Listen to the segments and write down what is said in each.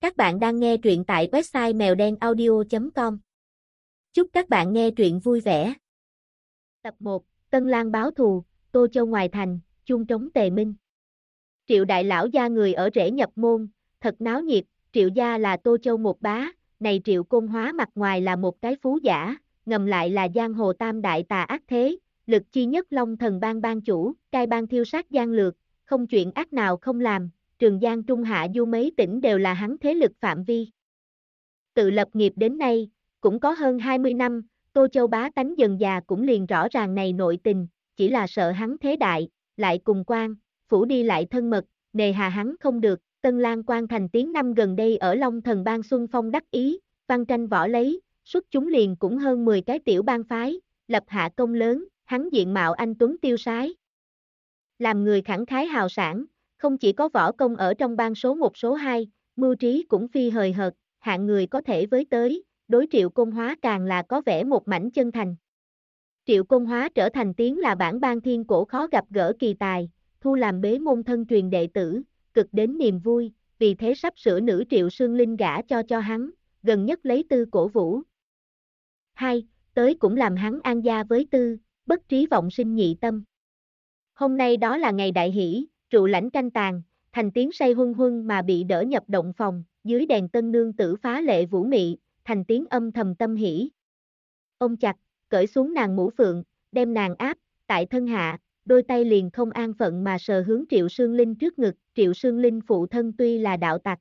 Các bạn đang nghe truyện tại website mèo đen audio.com. Chúc các bạn nghe truyện vui vẻ. Tập 1, Tân Lan báo thù, Tô Châu ngoài thành, chung trống tề minh. Triệu đại lão gia người ở rễ nhập môn, thật náo nhiệt, triệu gia là Tô Châu một bá, này triệu côn hóa mặt ngoài là một cái phú giả, ngầm lại là giang hồ tam đại tà ác thế, lực chi nhất long thần ban ban chủ, cai ban thiêu sát gian lược, không chuyện ác nào không làm, Trường Giang Trung Hạ Du mấy tỉnh đều là hắn thế lực phạm vi. Tự lập nghiệp đến nay, cũng có hơn 20 năm, Tô Châu bá tánh dần già cũng liền rõ ràng này nội tình, chỉ là sợ hắn thế đại, lại cùng quan, phủ đi lại thân mật, nề hà hắn không được, Tân Lan quan thành tiếng năm gần đây ở Long Thần Bang Xuân Phong đắc ý, văn tranh võ lấy, xuất chúng liền cũng hơn 10 cái tiểu bang phái, lập hạ công lớn, hắn diện mạo anh Tuấn tiêu sái. Làm người khẳng khái hào sản, không chỉ có võ công ở trong bang số một số hai, mưu trí cũng phi hời hợt, hạng người có thể với tới, đối triệu công hóa càng là có vẻ một mảnh chân thành. Triệu công hóa trở thành tiếng là bản ban thiên cổ khó gặp gỡ kỳ tài, thu làm bế môn thân truyền đệ tử, cực đến niềm vui, vì thế sắp sửa nữ triệu sương linh gả cho cho hắn, gần nhất lấy tư cổ vũ. Hai, tới cũng làm hắn an gia với tư, bất trí vọng sinh nhị tâm. Hôm nay đó là ngày đại hỷ, rượu lãnh canh tàn, thành tiếng say huân huân mà bị đỡ nhập động phòng, dưới đèn tân nương tử phá lệ vũ mị, thành tiếng âm thầm tâm hỉ. Ông chặt, cởi xuống nàng mũ phượng, đem nàng áp, tại thân hạ, đôi tay liền không an phận mà sờ hướng Triệu Sương Linh trước ngực, Triệu Sương Linh phụ thân tuy là đạo tặc.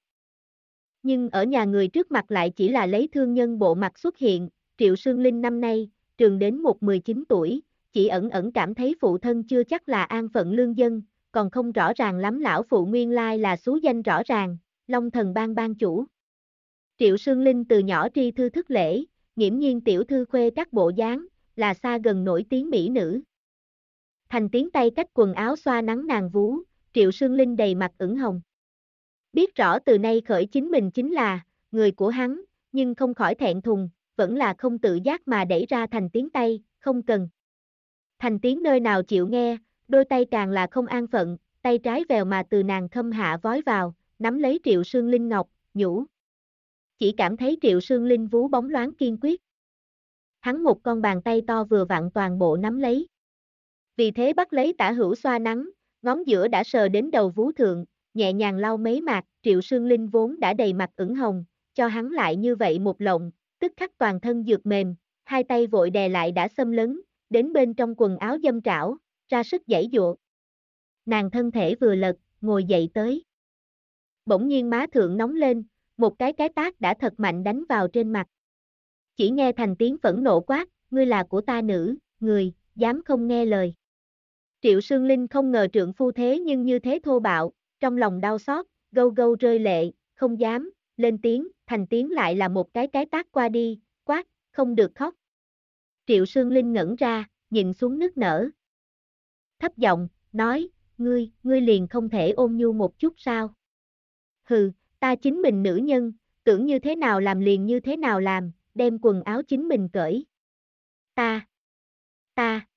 Nhưng ở nhà người trước mặt lại chỉ là lấy thương nhân bộ mặt xuất hiện, Triệu Sương Linh năm nay, trường đến một 19 tuổi, chỉ ẩn ẩn cảm thấy phụ thân chưa chắc là an phận lương dân, còn không rõ ràng lắm lão phụ nguyên lai là xú danh rõ ràng, Long thần ban ban chủ. Triệu Sương Linh từ nhỏ tri thư thức lễ, nghiễm nhiên tiểu thư khuê các bộ dáng, là xa gần nổi tiếng mỹ nữ. Thành tiếng tay cách quần áo xoa nắng nàng vú, Triệu Sương Linh đầy mặt ửng hồng. Biết rõ từ nay khởi chính mình chính là, người của hắn, nhưng không khỏi thẹn thùng, vẫn là không tự giác mà đẩy ra thành tiếng tay, không cần. Thành tiếng nơi nào chịu nghe, đôi tay càng là không an phận, tay trái vèo mà từ nàng thâm hạ vói vào, nắm lấy Triệu Sương Linh ngọc, nhũ, Chỉ cảm thấy Triệu Sương Linh vú bóng loáng kiên quyết. Hắn một con bàn tay to vừa vặn toàn bộ nắm lấy. Vì thế bắt lấy tả hữu xoa nắng, ngón giữa đã sờ đến đầu vú thượng, nhẹ nhàng lau mấy mạc, Triệu Sương Linh vốn đã đầy mặt ửng hồng, cho hắn lại như vậy một lộng, tức khắc toàn thân dược mềm, hai tay vội đè lại đã xâm lấn, đến bên trong quần áo dâm trảo, ra sức giãy dụa. Nàng thân thể vừa lật, ngồi dậy tới. Bỗng nhiên má thượng nóng lên, một cái cái tác đã thật mạnh đánh vào trên mặt. Chỉ nghe thành tiếng phẫn nộ quát, ngươi là của ta nữ, người, dám không nghe lời. Triệu Sương Linh không ngờ trượng phu thế nhưng như thế thô bạo, trong lòng đau xót, gâu gâu rơi lệ, không dám, lên tiếng, thành tiếng lại là một cái cái tác qua đi, quát, không được khóc. Triệu Sương Linh ngẩn ra, nhìn xuống nước nở, thấp giọng, nói, ngươi, ngươi liền không thể ôm nhu một chút sao? Hừ, ta chính mình nữ nhân, tưởng như thế nào làm liền như thế nào làm, đem quần áo chính mình cởi. Ta, ta.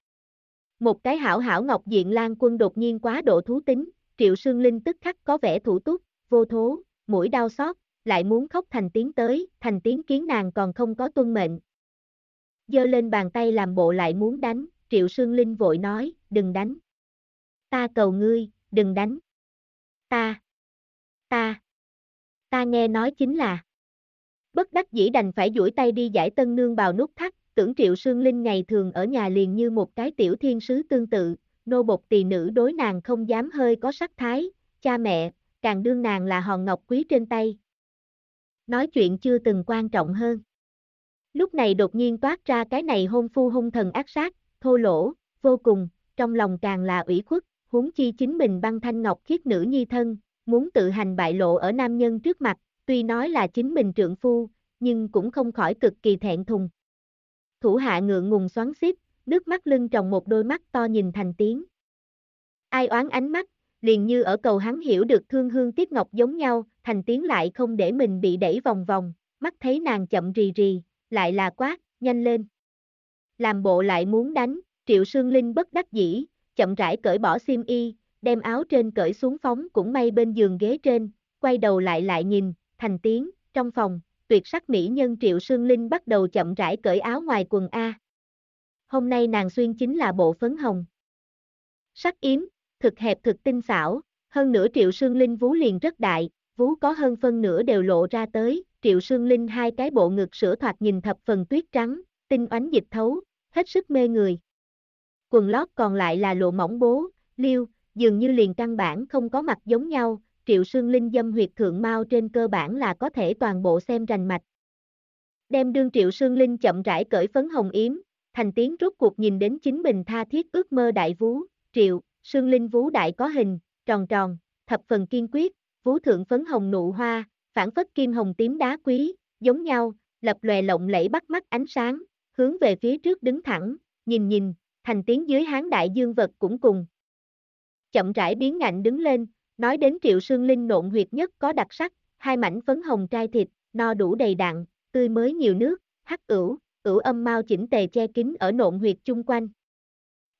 Một cái hảo hảo ngọc diện lan quân đột nhiên quá độ thú tính, triệu sương linh tức khắc có vẻ thủ túc, vô thố, mũi đau xót, lại muốn khóc thành tiếng tới, thành tiếng kiến nàng còn không có tuân mệnh. Dơ lên bàn tay làm bộ lại muốn đánh, Triệu Sương Linh vội nói, đừng đánh. Ta cầu ngươi, đừng đánh. Ta, ta, ta nghe nói chính là. Bất đắc dĩ đành phải duỗi tay đi giải tân nương bào nút thắt, tưởng Triệu Sương Linh ngày thường ở nhà liền như một cái tiểu thiên sứ tương tự, nô bộc tỳ nữ đối nàng không dám hơi có sắc thái, cha mẹ, càng đương nàng là hòn ngọc quý trên tay. Nói chuyện chưa từng quan trọng hơn. Lúc này đột nhiên toát ra cái này hôn phu hung thần ác sát, thô lỗ, vô cùng, trong lòng càng là ủy khuất, huống chi chính mình băng thanh ngọc khiết nữ nhi thân, muốn tự hành bại lộ ở nam nhân trước mặt, tuy nói là chính mình trượng phu, nhưng cũng không khỏi cực kỳ thẹn thùng. Thủ hạ ngượng ngùng xoắn xít, nước mắt lưng tròng một đôi mắt to nhìn thành tiếng. Ai oán ánh mắt, liền như ở cầu hắn hiểu được thương hương tiếc ngọc giống nhau, thành tiếng lại không để mình bị đẩy vòng vòng, mắt thấy nàng chậm rì rì, lại là quát, nhanh lên làm bộ lại muốn đánh, Triệu Sương Linh bất đắc dĩ, chậm rãi cởi bỏ xiêm y, đem áo trên cởi xuống phóng cũng may bên giường ghế trên, quay đầu lại lại nhìn, thành tiếng, trong phòng, tuyệt sắc mỹ nhân Triệu Sương Linh bắt đầu chậm rãi cởi áo ngoài quần A. Hôm nay nàng xuyên chính là bộ phấn hồng. Sắc yếm, thực hẹp thực tinh xảo, hơn nữa Triệu Sương Linh vú liền rất đại, vú có hơn phân nửa đều lộ ra tới, Triệu Sương Linh hai cái bộ ngực sữa thoạt nhìn thập phần tuyết trắng, tinh oánh dịch thấu, hết sức mê người. Quần lót còn lại là lộ mỏng bố, liêu, dường như liền căn bản không có mặt giống nhau, Triệu Sương Linh dâm huyệt thượng mau trên cơ bản là có thể toàn bộ xem rành mạch. Đem đương Triệu Sương Linh chậm rãi cởi phấn hồng yếm, thành tiếng rốt cuộc nhìn đến chính mình tha thiết ước mơ đại vú, Triệu, Sương Linh vú đại có hình, tròn tròn, thập phần kiên quyết, vú thượng phấn hồng nụ hoa, phản phất kim hồng tím đá quý, giống nhau, lập lòe lộng lẫy bắt mắt ánh sáng, hướng về phía trước đứng thẳng, nhìn nhìn, thành tiếng dưới hán đại dương vật cũng cùng. Chậm rãi biến ngạnh đứng lên, nói đến triệu sương linh nộn huyệt nhất có đặc sắc, hai mảnh phấn hồng trai thịt, no đủ đầy đặn, tươi mới nhiều nước, hắc ửu, ửu âm mau chỉnh tề che kín ở nộn huyệt chung quanh.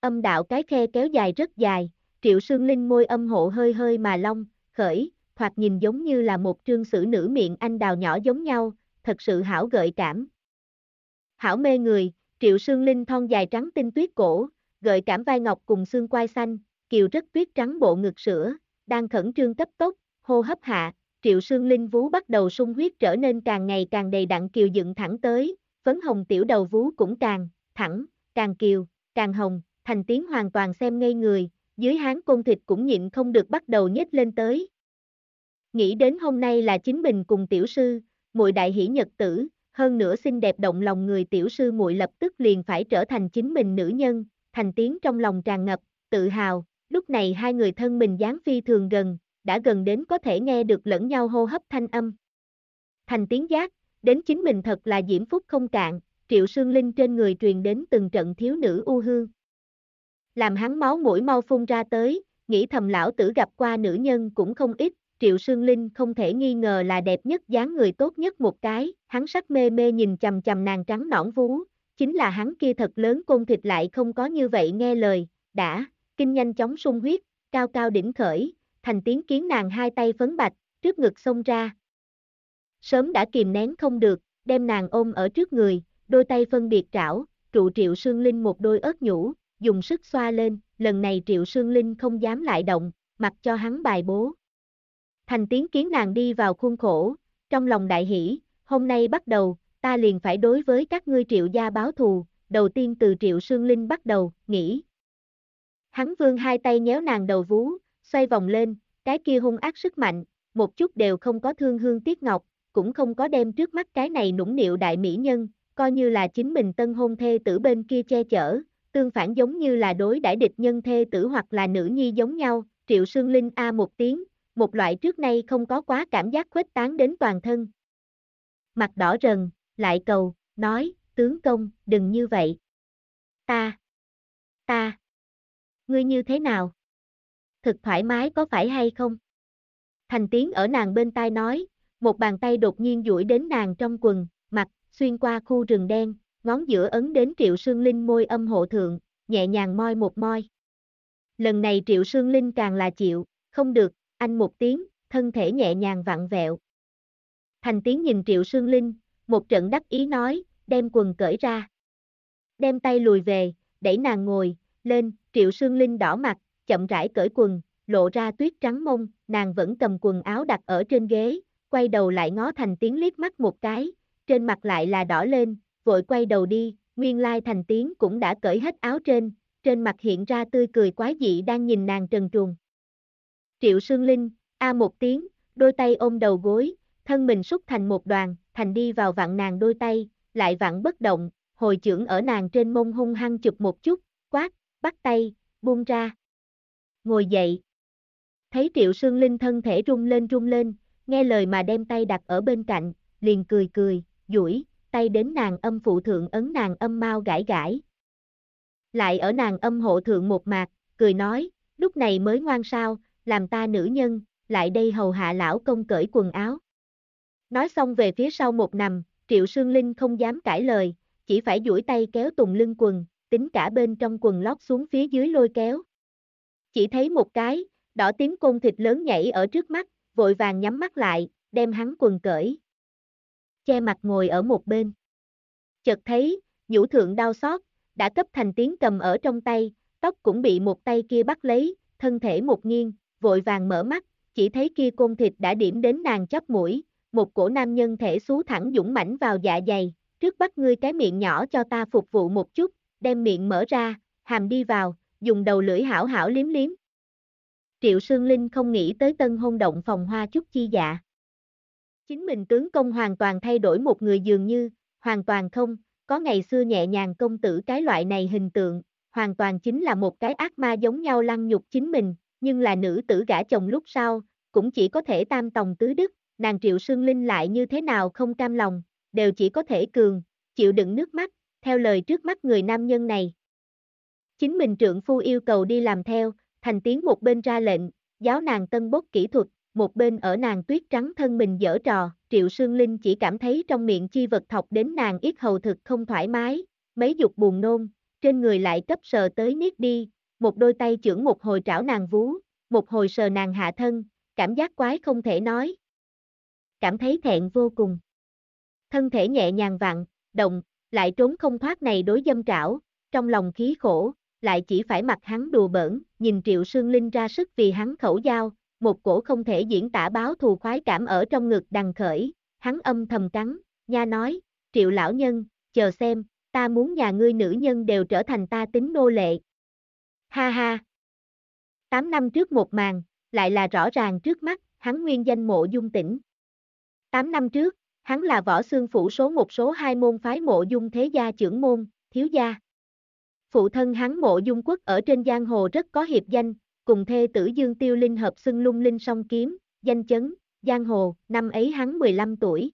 Âm đạo cái khe kéo dài rất dài, triệu sương linh môi âm hộ hơi hơi mà long, khởi, thoạt nhìn giống như là một trương sử nữ miệng anh đào nhỏ giống nhau, thật sự hảo gợi cảm. Hảo mê người, triệu sương linh thon dài trắng tinh tuyết cổ, gợi cảm vai ngọc cùng xương quai xanh, kiều rất tuyết trắng bộ ngực sữa, đang khẩn trương cấp tốc, hô hấp hạ, triệu sương linh vú bắt đầu sung huyết trở nên càng ngày càng đầy đặn kiều dựng thẳng tới, phấn hồng tiểu đầu vú cũng càng, thẳng, càng kiều, càng hồng, thành tiếng hoàn toàn xem ngây người, dưới háng côn thịt cũng nhịn không được bắt đầu nhếch lên tới. Nghĩ đến hôm nay là chính mình cùng tiểu sư, muội đại hỷ nhật tử, hơn nữa xinh đẹp động lòng người tiểu sư muội lập tức liền phải trở thành chính mình nữ nhân, thành tiếng trong lòng tràn ngập, tự hào, lúc này hai người thân mình dáng phi thường gần, đã gần đến có thể nghe được lẫn nhau hô hấp thanh âm. Thành tiếng giác, đến chính mình thật là diễm phúc không cạn, triệu sương linh trên người truyền đến từng trận thiếu nữ u hương. Làm hắn máu mũi mau phun ra tới, nghĩ thầm lão tử gặp qua nữ nhân cũng không ít, Triệu Sương Linh không thể nghi ngờ là đẹp nhất dáng người tốt nhất một cái, hắn sắc mê mê nhìn chầm chầm nàng trắng nõn vú, chính là hắn kia thật lớn côn thịt lại không có như vậy nghe lời, đã, kinh nhanh chóng sung huyết, cao cao đỉnh khởi, thành tiếng kiến nàng hai tay phấn bạch, trước ngực xông ra. Sớm đã kìm nén không được, đem nàng ôm ở trước người, đôi tay phân biệt trảo, trụ Triệu Sương Linh một đôi ớt nhũ, dùng sức xoa lên, lần này Triệu Sương Linh không dám lại động, mặc cho hắn bài bố. Thành tiếng kiến nàng đi vào khuôn khổ, trong lòng đại hỷ, hôm nay bắt đầu, ta liền phải đối với các ngươi triệu gia báo thù, đầu tiên từ triệu sương linh bắt đầu, nghĩ. Hắn vương hai tay nhéo nàng đầu vú, xoay vòng lên, cái kia hung ác sức mạnh, một chút đều không có thương hương tiếc ngọc, cũng không có đem trước mắt cái này nũng nịu đại mỹ nhân, coi như là chính mình tân hôn thê tử bên kia che chở, tương phản giống như là đối đãi địch nhân thê tử hoặc là nữ nhi giống nhau, triệu sương linh A một tiếng, một loại trước nay không có quá cảm giác khuếch tán đến toàn thân. Mặt đỏ rần, lại cầu, nói, tướng công, đừng như vậy. Ta, ta, ngươi như thế nào? Thực thoải mái có phải hay không? Thành tiếng ở nàng bên tai nói, một bàn tay đột nhiên duỗi đến nàng trong quần, mặt, xuyên qua khu rừng đen, ngón giữa ấn đến Triệu Sương Linh môi âm hộ thượng, nhẹ nhàng moi một moi. Lần này Triệu Sương Linh càng là chịu, không được, anh một tiếng, thân thể nhẹ nhàng vặn vẹo. Thành tiếng nhìn Triệu Sương Linh, một trận đắc ý nói, đem quần cởi ra. Đem tay lùi về, đẩy nàng ngồi, lên, Triệu Sương Linh đỏ mặt, chậm rãi cởi quần, lộ ra tuyết trắng mông, nàng vẫn cầm quần áo đặt ở trên ghế, quay đầu lại ngó thành tiếng liếc mắt một cái, trên mặt lại là đỏ lên, vội quay đầu đi, nguyên lai thành tiếng cũng đã cởi hết áo trên, trên mặt hiện ra tươi cười quái dị đang nhìn nàng trần truồng. Triệu Sương Linh, a một tiếng, đôi tay ôm đầu gối, thân mình xúc thành một đoàn, thành đi vào vạn nàng đôi tay, lại vặn bất động, hồi trưởng ở nàng trên mông hung hăng chụp một chút, quát, bắt tay, buông ra. Ngồi dậy. Thấy Triệu Sương Linh thân thể rung lên rung lên, nghe lời mà đem tay đặt ở bên cạnh, liền cười cười, duỗi tay đến nàng âm phụ thượng ấn nàng âm mau gãi gãi. Lại ở nàng âm hộ thượng một mạc, cười nói, lúc này mới ngoan sao, làm ta nữ nhân, lại đây hầu hạ lão công cởi quần áo. Nói xong về phía sau một nằm, Triệu Sương Linh không dám cãi lời, chỉ phải duỗi tay kéo tùng lưng quần, tính cả bên trong quần lót xuống phía dưới lôi kéo. Chỉ thấy một cái, đỏ tím côn thịt lớn nhảy ở trước mắt, vội vàng nhắm mắt lại, đem hắn quần cởi. Che mặt ngồi ở một bên. Chợt thấy, nhũ thượng đau xót, đã cấp thành tiếng cầm ở trong tay, tóc cũng bị một tay kia bắt lấy, thân thể một nghiêng, vội vàng mở mắt, chỉ thấy kia côn thịt đã điểm đến nàng chóp mũi, một cổ nam nhân thể xú thẳng dũng mãnh vào dạ dày, trước bắt ngươi cái miệng nhỏ cho ta phục vụ một chút, đem miệng mở ra, hàm đi vào, dùng đầu lưỡi hảo hảo liếm liếm. Triệu Sương Linh không nghĩ tới tân hôn động phòng hoa chút chi dạ. Chính mình tướng công hoàn toàn thay đổi một người dường như, hoàn toàn không, có ngày xưa nhẹ nhàng công tử cái loại này hình tượng, hoàn toàn chính là một cái ác ma giống nhau lăng nhục chính mình, nhưng là nữ tử gả chồng lúc sau, cũng chỉ có thể tam tòng tứ đức, nàng Triệu Sương Linh lại như thế nào không cam lòng, đều chỉ có thể cường, chịu đựng nước mắt, theo lời trước mắt người nam nhân này. Chính mình trượng phu yêu cầu đi làm theo, thành tiếng một bên ra lệnh, giáo nàng tân bốc kỹ thuật, một bên ở nàng tuyết trắng thân mình dở trò, Triệu Sương Linh chỉ cảm thấy trong miệng chi vật thọc đến nàng ít hầu thực không thoải mái, mấy dục buồn nôn, trên người lại cấp sờ tới niết đi, một đôi tay trưởng một hồi trảo nàng vú, một hồi sờ nàng hạ thân, cảm giác quái không thể nói. Cảm thấy thẹn vô cùng. Thân thể nhẹ nhàng vặn, động, lại trốn không thoát này đối dâm trảo, trong lòng khí khổ, lại chỉ phải mặc hắn đùa bỡn, nhìn Triệu Sương Linh ra sức vì hắn khẩu giao, một cổ không thể diễn tả báo thù khoái cảm ở trong ngực đằng khởi, hắn âm thầm cắn, nha nói, Triệu lão nhân, chờ xem, ta muốn nhà ngươi nữ nhân đều trở thành ta tính nô lệ. Ha ha. Tám năm trước một màn, lại là rõ ràng trước mắt, hắn nguyên danh mộ dung tỉnh. Tám năm trước, hắn là võ xương phủ số một số hai môn phái mộ dung thế gia trưởng môn, thiếu gia. Phụ thân hắn mộ dung quốc ở trên giang hồ rất có hiệp danh, cùng thê tử Dương Tiêu Linh hợp xưng lung linh song kiếm, danh chấn, giang hồ, năm ấy hắn 15 tuổi.